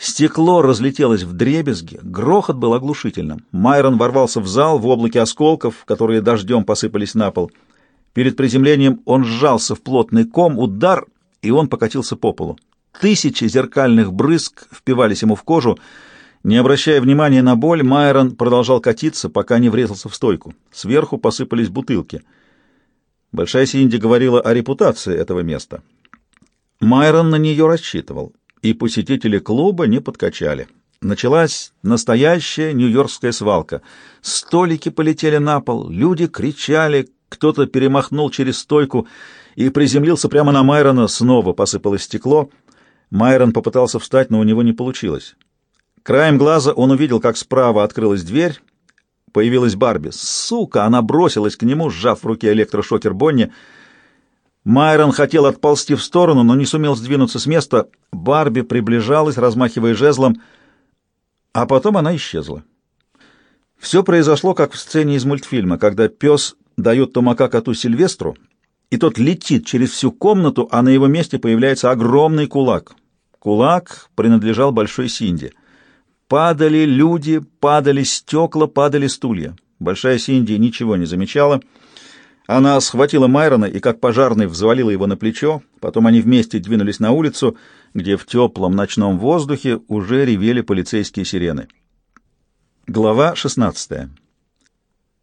Стекло разлетелось в дребезги, грохот был оглушительным. Майрон ворвался в зал в облаке осколков, которые дождем посыпались на пол. Перед приземлением он сжался в плотный ком, удар, и он покатился по полу. Тысячи зеркальных брызг впивались ему в кожу. Не обращая внимания на боль, Майрон продолжал катиться, пока не врезался в стойку. Сверху посыпались бутылки. Большая Синди говорила о репутации этого места. Майрон на нее рассчитывал и посетители клуба не подкачали. Началась настоящая нью-йоркская свалка. Столики полетели на пол, люди кричали, кто-то перемахнул через стойку и приземлился прямо на Майрона, снова посыпалось стекло. Майрон попытался встать, но у него не получилось. Краем глаза он увидел, как справа открылась дверь, появилась Барби. Сука! Она бросилась к нему, сжав в руке электрошокер Бонни — Майрон хотел отползти в сторону, но не сумел сдвинуться с места. Барби приближалась, размахивая жезлом, а потом она исчезла. Все произошло, как в сцене из мультфильма, когда пес дает тумака коту Сильвестру, и тот летит через всю комнату, а на его месте появляется огромный кулак. Кулак принадлежал Большой Синди. Падали люди, падали стекла, падали стулья. Большая Синди ничего не замечала — она схватила Майрона и, как пожарный, взвалила его на плечо. Потом они вместе двинулись на улицу, где в теплом ночном воздухе уже ревели полицейские сирены. Глава 16.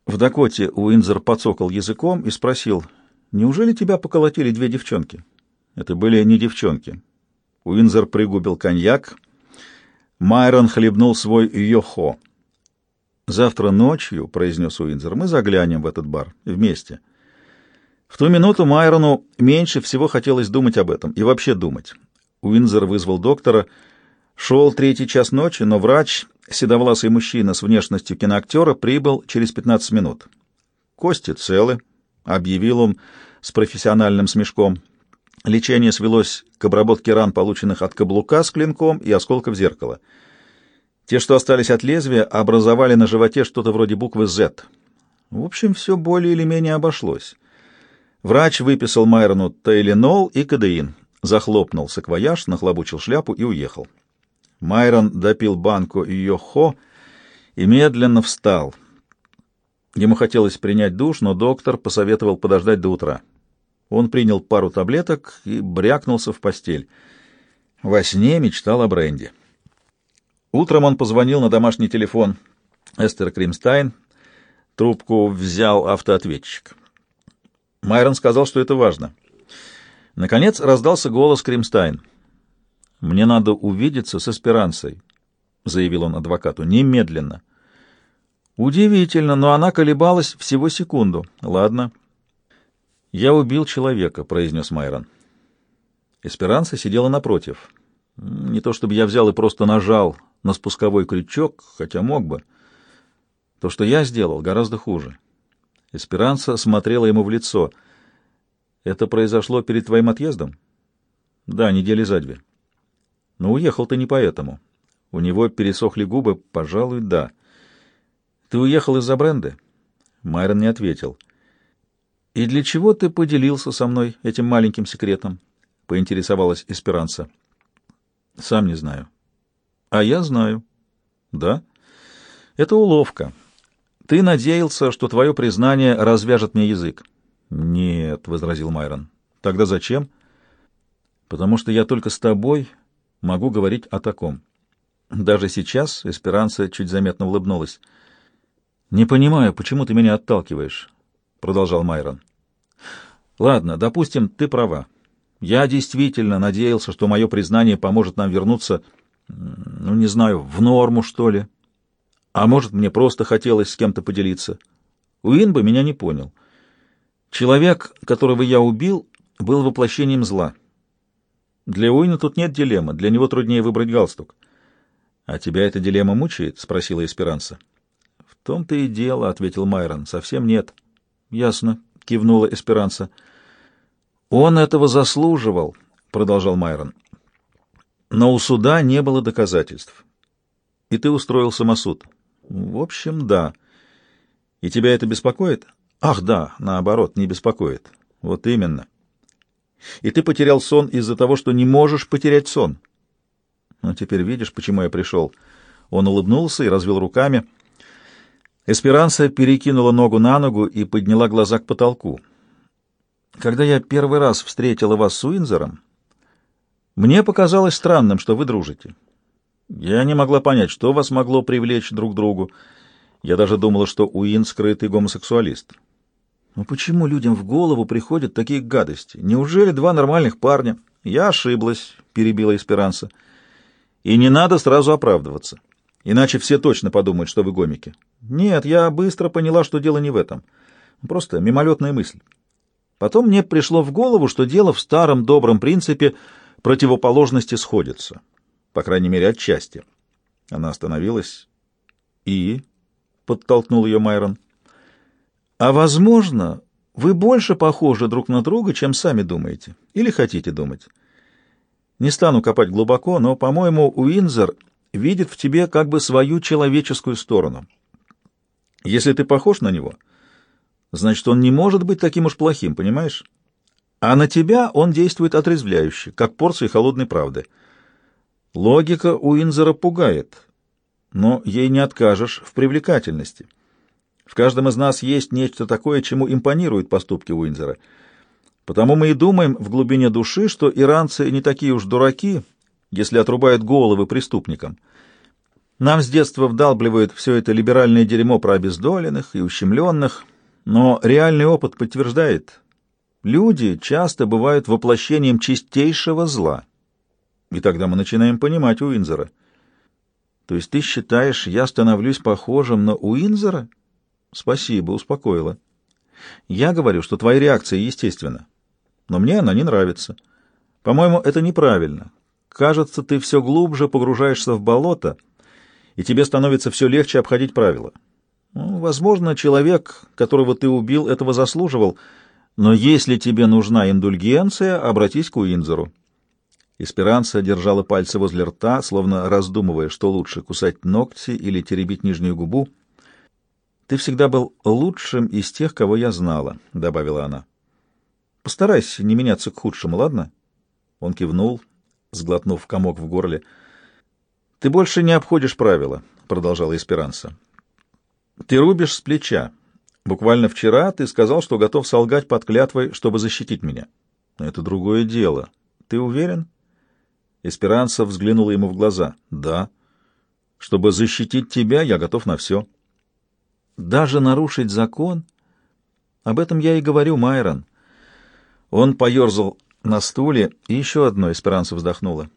В Дакоте Уинзер подсокал языком и спросил, «Неужели тебя поколотили две девчонки?» Это были не девчонки. Уинзер пригубил коньяк. Майрон хлебнул свой йохо. «Завтра ночью, — произнес Уинзер, — мы заглянем в этот бар вместе». В ту минуту Майрону меньше всего хотелось думать об этом и вообще думать. Уинзер вызвал доктора. Шел третий час ночи, но врач, седовласый мужчина с внешностью киноактера, прибыл через 15 минут. «Кости целы», — объявил он с профессиональным смешком. Лечение свелось к обработке ран, полученных от каблука с клинком и осколков зеркала. Те, что остались от лезвия, образовали на животе что-то вроде буквы «З». В общем, все более или менее обошлось. Врач выписал Майрону тайленол и кадеин, захлопнул саквояж, нахлобучил шляпу и уехал. Майрон допил банку йохо и медленно встал. Ему хотелось принять душ, но доктор посоветовал подождать до утра. Он принял пару таблеток и брякнулся в постель. Во сне мечтал о бренде. Утром он позвонил на домашний телефон Эстер Кримстайн. Трубку взял автоответчик. Майрон сказал, что это важно. Наконец раздался голос Кримстайн. «Мне надо увидеться с Эсперансой», — заявил он адвокату, — «немедленно». «Удивительно, но она колебалась всего секунду. Ладно». «Я убил человека», — произнес Майрон. Эсперанса сидела напротив. Не то чтобы я взял и просто нажал на спусковой крючок, хотя мог бы. То, что я сделал, гораздо хуже. Эсперанца смотрела ему в лицо. «Это произошло перед твоим отъездом?» «Да, недели за две». «Но уехал ты не поэтому. У него пересохли губы, пожалуй, да». «Ты уехал из-за бренда?» Майрон не ответил. «И для чего ты поделился со мной этим маленьким секретом?» — поинтересовалась Эсперанца. «Сам не знаю». «А я знаю». «Да?» «Это уловка». Ты надеялся, что твое признание развяжет мне язык. Нет, — возразил Майрон. Тогда зачем? Потому что я только с тобой могу говорить о таком. Даже сейчас Эсперанца чуть заметно улыбнулась. «Не понимаю, почему ты меня отталкиваешь?» — продолжал Майрон. «Ладно, допустим, ты права. Я действительно надеялся, что мое признание поможет нам вернуться, ну, не знаю, в норму, что ли. А может, мне просто хотелось с кем-то поделиться. Уин бы меня не понял. Человек, которого я убил, был воплощением зла. Для Уина тут нет дилеммы, для него труднее выбрать галстук. — А тебя эта дилемма мучает? — спросила Эсперанса. — В том-то и дело, — ответил Майрон. — Совсем нет. — Ясно, — кивнула Эсперанса. — Он этого заслуживал, — продолжал Майрон. Но у суда не было доказательств. И ты устроил самосуд. В общем, да. И тебя это беспокоит? Ах, да, наоборот, не беспокоит. Вот именно. И ты потерял сон из-за того, что не можешь потерять сон. Ну, теперь видишь, почему я пришел. Он улыбнулся и развел руками. Эсперанса перекинула ногу на ногу и подняла глаза к потолку. Когда я первый раз встретила вас с Уинзером, мне показалось странным, что вы дружите. Я не могла понять, что вас могло привлечь друг к другу. Я даже думала, что Уин — скрытый гомосексуалист. Но почему людям в голову приходят такие гадости? Неужели два нормальных парня? Я ошиблась, — перебила Эсперанса. И не надо сразу оправдываться, иначе все точно подумают, что вы гомики. Нет, я быстро поняла, что дело не в этом. Просто мимолетная мысль. Потом мне пришло в голову, что дело в старом добром принципе противоположности сходятся. По крайней мере, отчасти. Она остановилась. «И?» — подтолкнул ее Майрон. «А, возможно, вы больше похожи друг на друга, чем сами думаете. Или хотите думать. Не стану копать глубоко, но, по-моему, Уинзер видит в тебе как бы свою человеческую сторону. Если ты похож на него, значит, он не может быть таким уж плохим, понимаешь? А на тебя он действует отрезвляюще, как порция холодной правды. Логика Уинзера пугает, но ей не откажешь в привлекательности. В каждом из нас есть нечто такое, чему импонируют поступки Уинзера. Потому мы и думаем в глубине души, что иранцы не такие уж дураки, если отрубают головы преступникам. Нам с детства вдалбливают все это либеральное дерьмо про обездоленных и ущемленных, но реальный опыт подтверждает, люди часто бывают воплощением чистейшего зла. И тогда мы начинаем понимать Уинзера. То есть ты считаешь, я становлюсь похожим на Уинзера? Спасибо, успокоила. Я говорю, что твоя реакция естественна, но мне она не нравится. По-моему, это неправильно. Кажется, ты все глубже погружаешься в болото, и тебе становится все легче обходить правила. Ну, возможно, человек, которого ты убил, этого заслуживал, но если тебе нужна индульгенция, обратись к Уинзеру. Эсперанца держала пальцы возле рта, словно раздумывая, что лучше, кусать ногти или теребить нижнюю губу. «Ты всегда был лучшим из тех, кого я знала», — добавила она. «Постарайся не меняться к худшему, ладно?» Он кивнул, сглотнув комок в горле. «Ты больше не обходишь правила», — продолжала Эсперанса. «Ты рубишь с плеча. Буквально вчера ты сказал, что готов солгать под клятвой, чтобы защитить меня. Это другое дело. Ты уверен?» Эсперанса взглянула ему в глаза. «Да. Чтобы защитить тебя, я готов на все». Даже нарушить закон? Об этом я и говорю, Майрон. Он поерзал на стуле, и еще одно эсперанца вздохнула.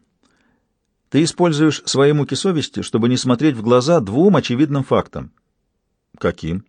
Ты используешь свои муки совести, чтобы не смотреть в глаза двум очевидным фактам. Каким?